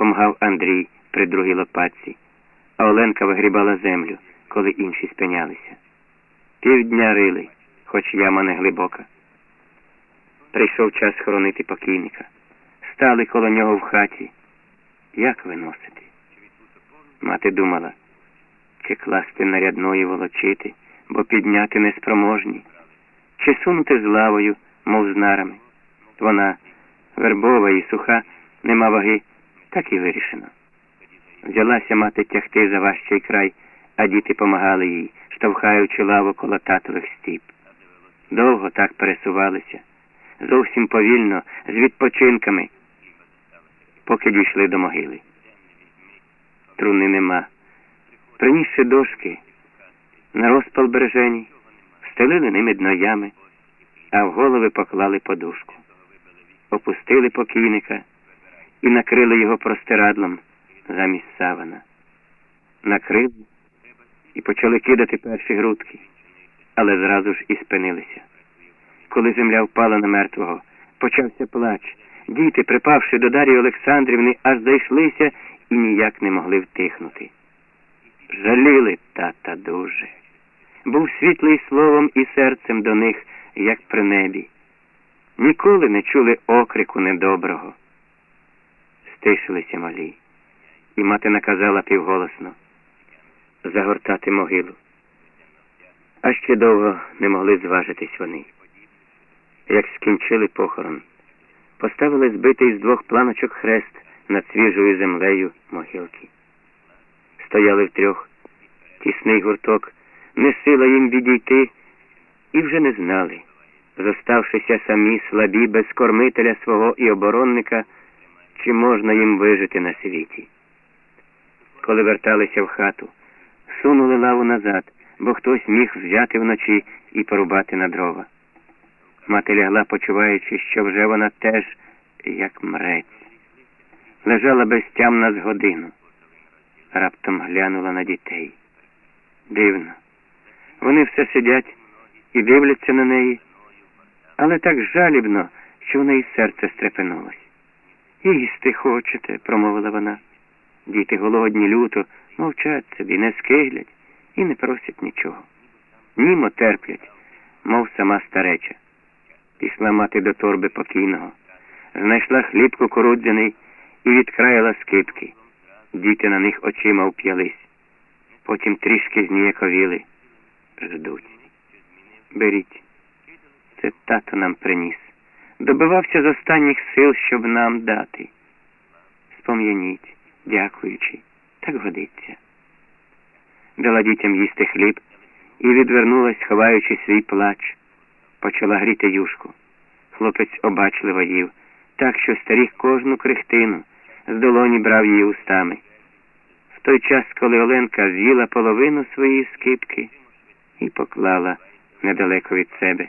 помагав Андрій при другій лопатці, а Оленка вигрібала землю, коли інші спинялися. Півдня рили, хоч яма не глибока. Прийшов час хоронити покійника. Стали коло нього в хаті. Як виносити? Мати думала, чи класти нарядної волочити, бо підняти неспроможні, чи сунути з лавою, мов з нарами. Вона вербова і суха, нема ваги, так і вирішено. Взялася мати тягти за важчий край, а діти помагали їй, штовхаючи лаву коло татових стіп. Довго так пересувалися, зовсім повільно, з відпочинками, поки дійшли до могили. Труни нема. Принісши дошки, на розпал бережені, стелили ними дно ями, а в голови поклали подушку. Опустили покійника і накрили його простирадлом замість савана. Накрили і почали кидати перші грудки, але зразу ж і спинилися. Коли земля впала на мертвого, почався плач. Діти, припавши до Дарії Олександрівни, аж зайшлися і ніяк не могли втихнути. Жаліли тата дуже. Був світлий словом і серцем до них, як при небі. Ніколи не чули окрику недоброго. Стишилися малі, і мати наказала півголосно загортати могилу. А ще довго не могли зважитись вони. Як скінчили похорон, поставили збитий з двох планочок хрест над свіжою землею могилки. Стояли втрьох, тісний гурток, не сила їм відійти, і вже не знали, зоставшися самі слабі без кормителя свого і оборонника, чи можна їм вижити на світі. Коли верталися в хату, сунули лаву назад, бо хтось міг взяти вночі і порубати на дрова. Мати лягла, почуваючи, що вже вона теж, як мрець. Лежала безтямна з годину. Раптом глянула на дітей. Дивно. Вони все сидять і дивляться на неї, але так жалібно, що в неї серце стрепенулось. Їсти хочете, промовила вона. Діти голодні люто, мовчать собі, не скиглять і не просять нічого. Німо терплять, мов сама стареча. Пішла мати до торби покійного, знайшла хліб кукурудзяний і відкраїла скипки. Діти на них очима вп'ялись. Потім трішки зніяковіли. Ждуть. Беріть. Це тато нам приніс. Добивався з останніх сил, щоб нам дати. Спом'яніть, дякуючи, так годиться. Дала дітям їсти хліб і відвернулась, ховаючи свій плач. Почала гріти юшку. Хлопець обачливо їв, так що старіг кожну крихтину, з долоні брав її устами. В той час, коли Оленка з'їла половину своєї скипки і поклала недалеко від себе.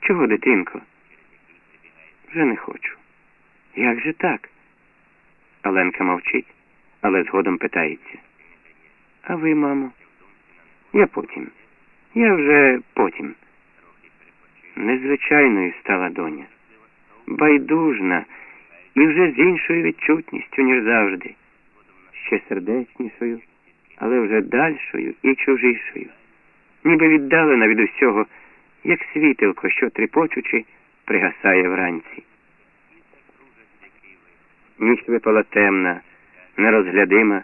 Чого, дитинко? Вже не хочу. Як же так? Оленка мовчить, але згодом питається. А ви, мамо? Я потім. Я вже потім. Незвичайною стала доня, байдужна і вже з іншою відчутністю, ніж завжди, ще сердечнішою, але вже дальшою і чужішою, ніби віддалена від усього, як світилко, що тріпочучи, пригасає вранці. Ніч випала темна, нерозглядима,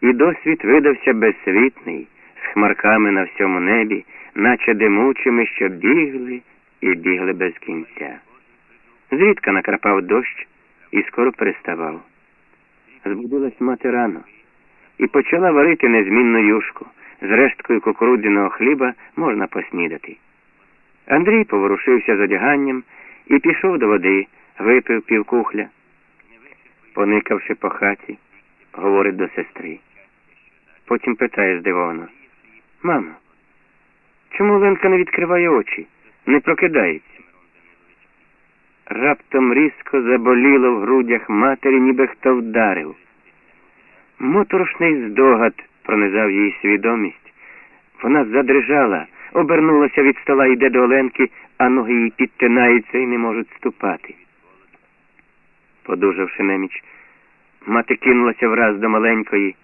і досвід видався безсвітний, з хмарками на всьому небі, наче димучими, що бігли і бігли без кінця. Зрідка накрапав дощ і скоро переставав. Збудилась мати рано і почала варити незмінну юшку. З решткою кукурудзяного хліба можна поснідати. Андрій поворушився з одяганням і пішов до води, випив півкухля. Поникавши по хаті, говорить до сестри. Потім питає здивовано. Мамо, чому Ленка не відкриває очі, не прокидається? Раптом різко заболіло в грудях матері, ніби хто вдарив. Моторошний здогад пронизав її свідомість. Вона задрижала, обернулася від стола йде до Оленки, а ноги їй підтинаються і не можуть ступати. Подужавши неміч, Мати кинулася враз до маленької,